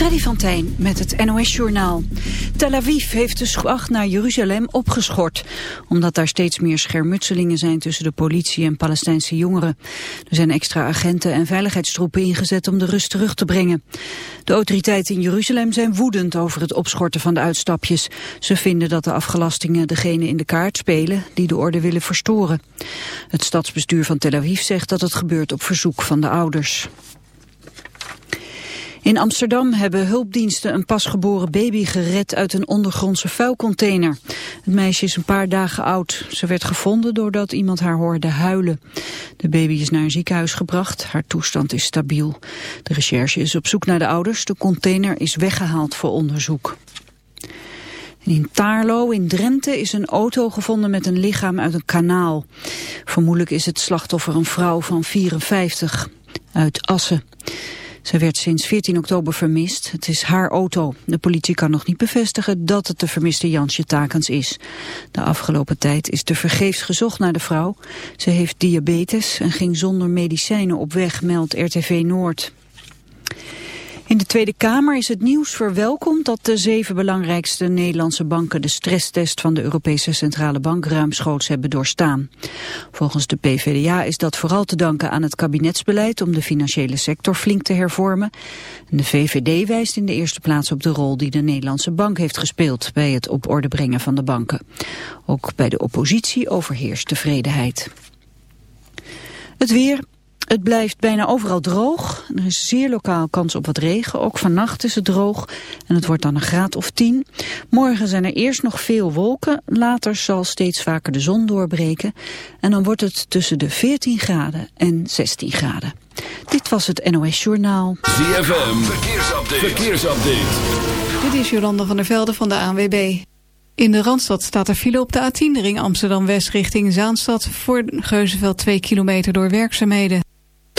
Freddy van Tijn met het NOS-journaal. Tel Aviv heeft de slag naar Jeruzalem opgeschort... omdat daar steeds meer schermutselingen zijn tussen de politie en Palestijnse jongeren. Er zijn extra agenten en veiligheidstroepen ingezet om de rust terug te brengen. De autoriteiten in Jeruzalem zijn woedend over het opschorten van de uitstapjes. Ze vinden dat de afgelastingen degene in de kaart spelen die de orde willen verstoren. Het stadsbestuur van Tel Aviv zegt dat het gebeurt op verzoek van de ouders. In Amsterdam hebben hulpdiensten een pasgeboren baby gered uit een ondergrondse vuilcontainer. Het meisje is een paar dagen oud. Ze werd gevonden doordat iemand haar hoorde huilen. De baby is naar een ziekenhuis gebracht. Haar toestand is stabiel. De recherche is op zoek naar de ouders. De container is weggehaald voor onderzoek. In Taarlo in Drenthe is een auto gevonden met een lichaam uit een kanaal. Vermoedelijk is het slachtoffer een vrouw van 54 uit Assen. Ze werd sinds 14 oktober vermist. Het is haar auto. De politie kan nog niet bevestigen dat het de vermiste Jansje Takens is. De afgelopen tijd is er vergeefs gezocht naar de vrouw. Ze heeft diabetes en ging zonder medicijnen op weg, meldt RTV Noord. In de Tweede Kamer is het nieuws verwelkomd dat de zeven belangrijkste Nederlandse banken de stresstest van de Europese Centrale Bank ruimschoots hebben doorstaan. Volgens de PVDA is dat vooral te danken aan het kabinetsbeleid om de financiële sector flink te hervormen. De VVD wijst in de eerste plaats op de rol die de Nederlandse bank heeft gespeeld bij het op orde brengen van de banken. Ook bij de oppositie overheerst tevredenheid. Het weer, het blijft bijna overal droog. Er is zeer lokaal kans op wat regen. Ook vannacht is het droog en het wordt dan een graad of 10. Morgen zijn er eerst nog veel wolken. Later zal steeds vaker de zon doorbreken. En dan wordt het tussen de 14 graden en 16 graden. Dit was het NOS Journaal. ZFM, verkeersupdate. verkeersupdate. Dit is Jolanda van der Velde van de ANWB. In de Randstad staat er file op de A10, ring Amsterdam-West richting Zaanstad... voor Geuzenveld 2 kilometer door werkzaamheden.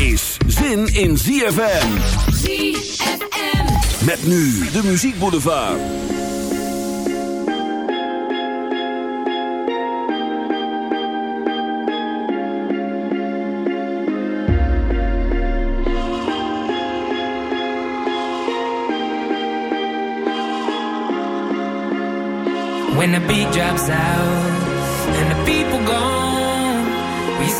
Is zin in ZFM. ZFM. Met nu de muziekboulevard. When the beat drops out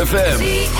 ZFM.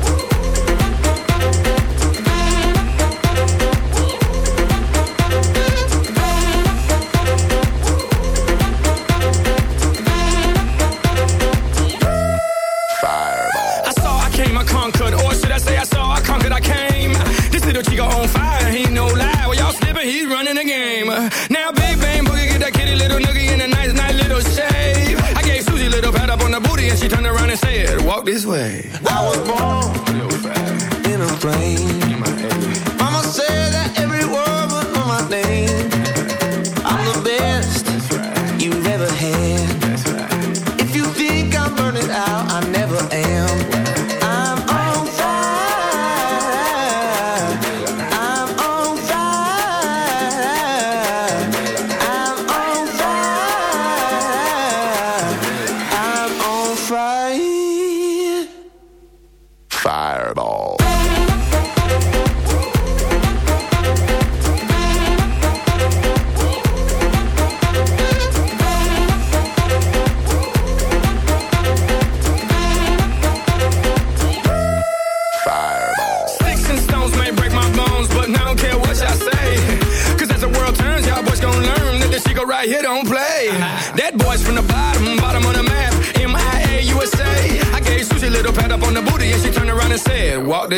way.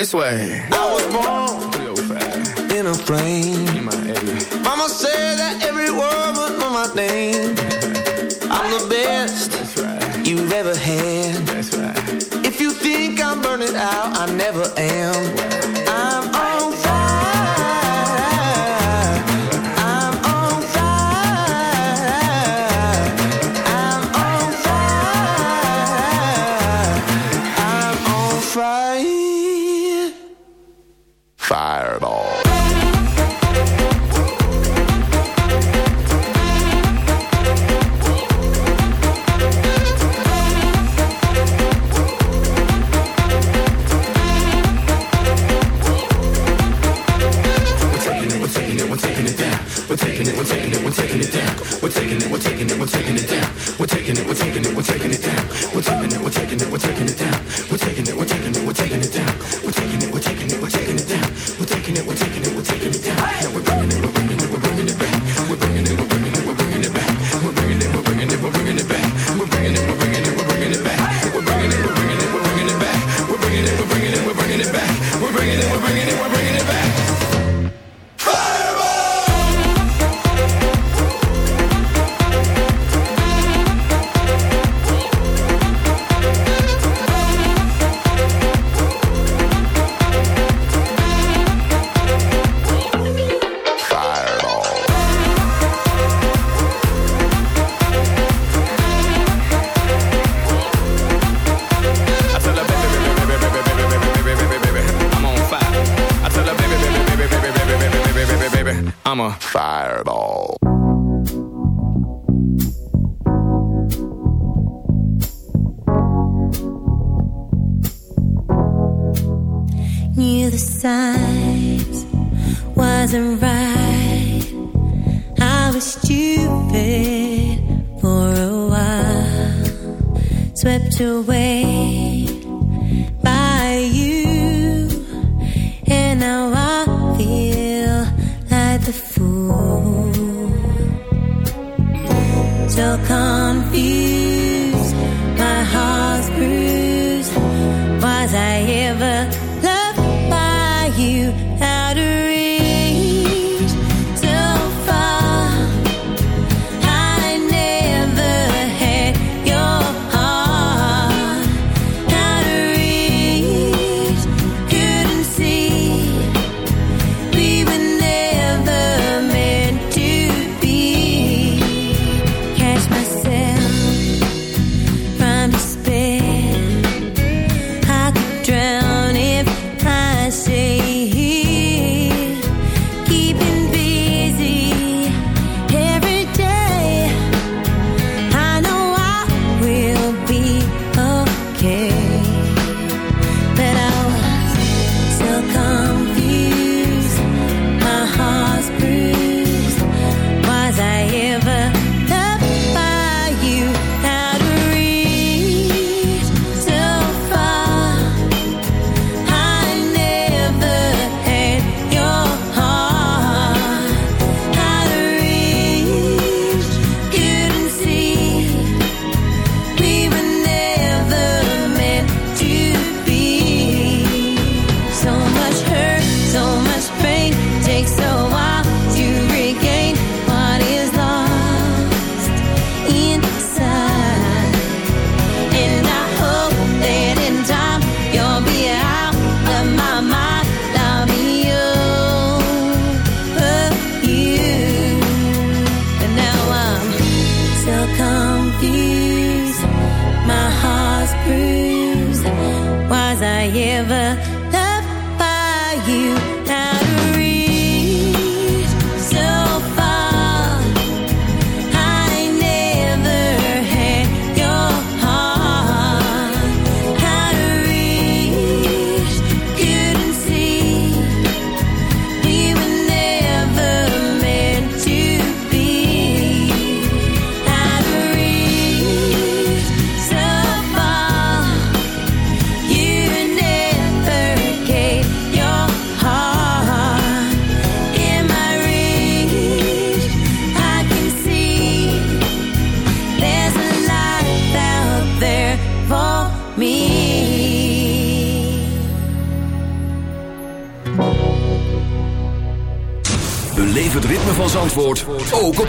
this way.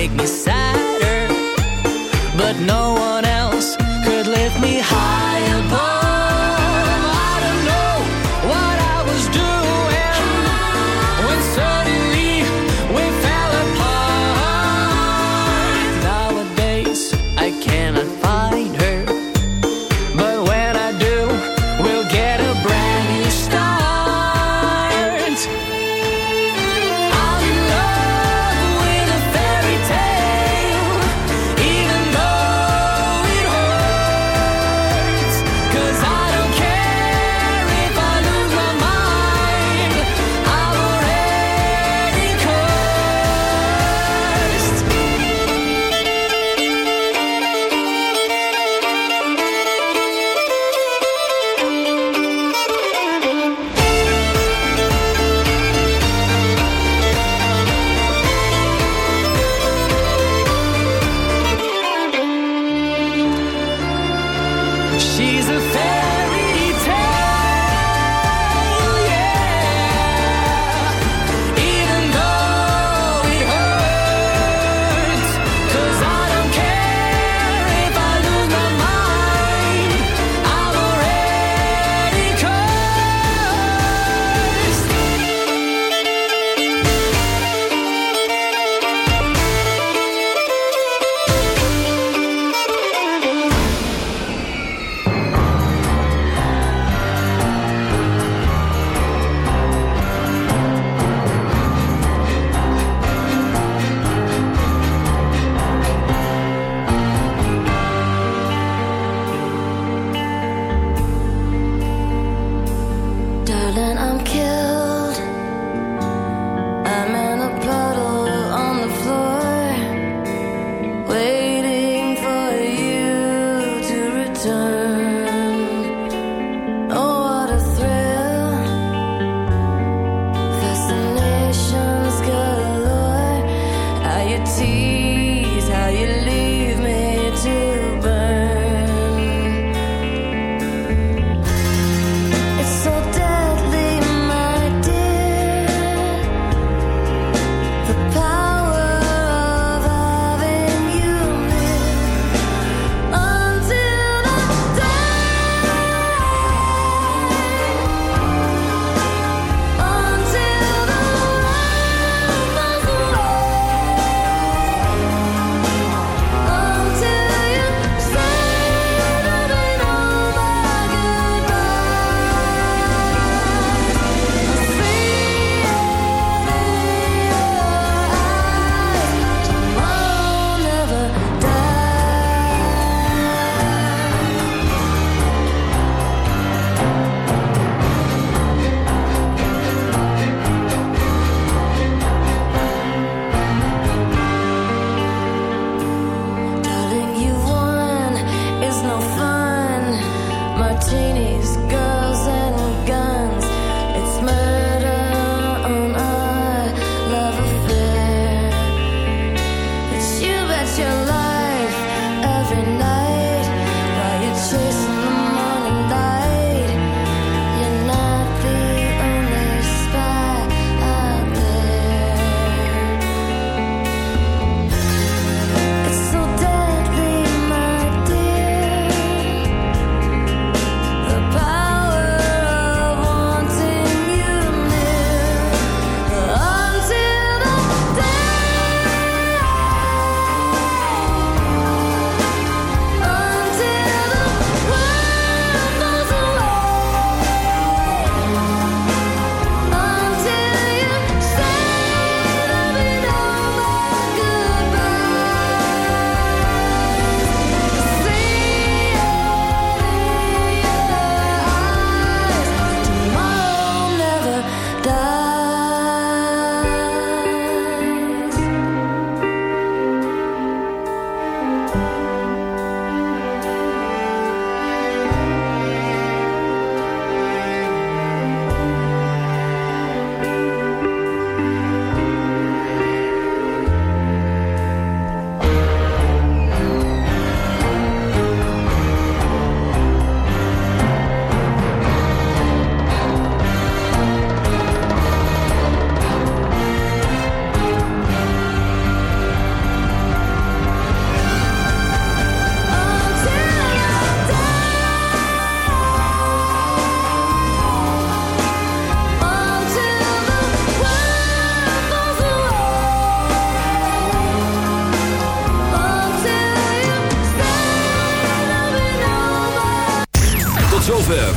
make me sadder, but no darling, I'm killed.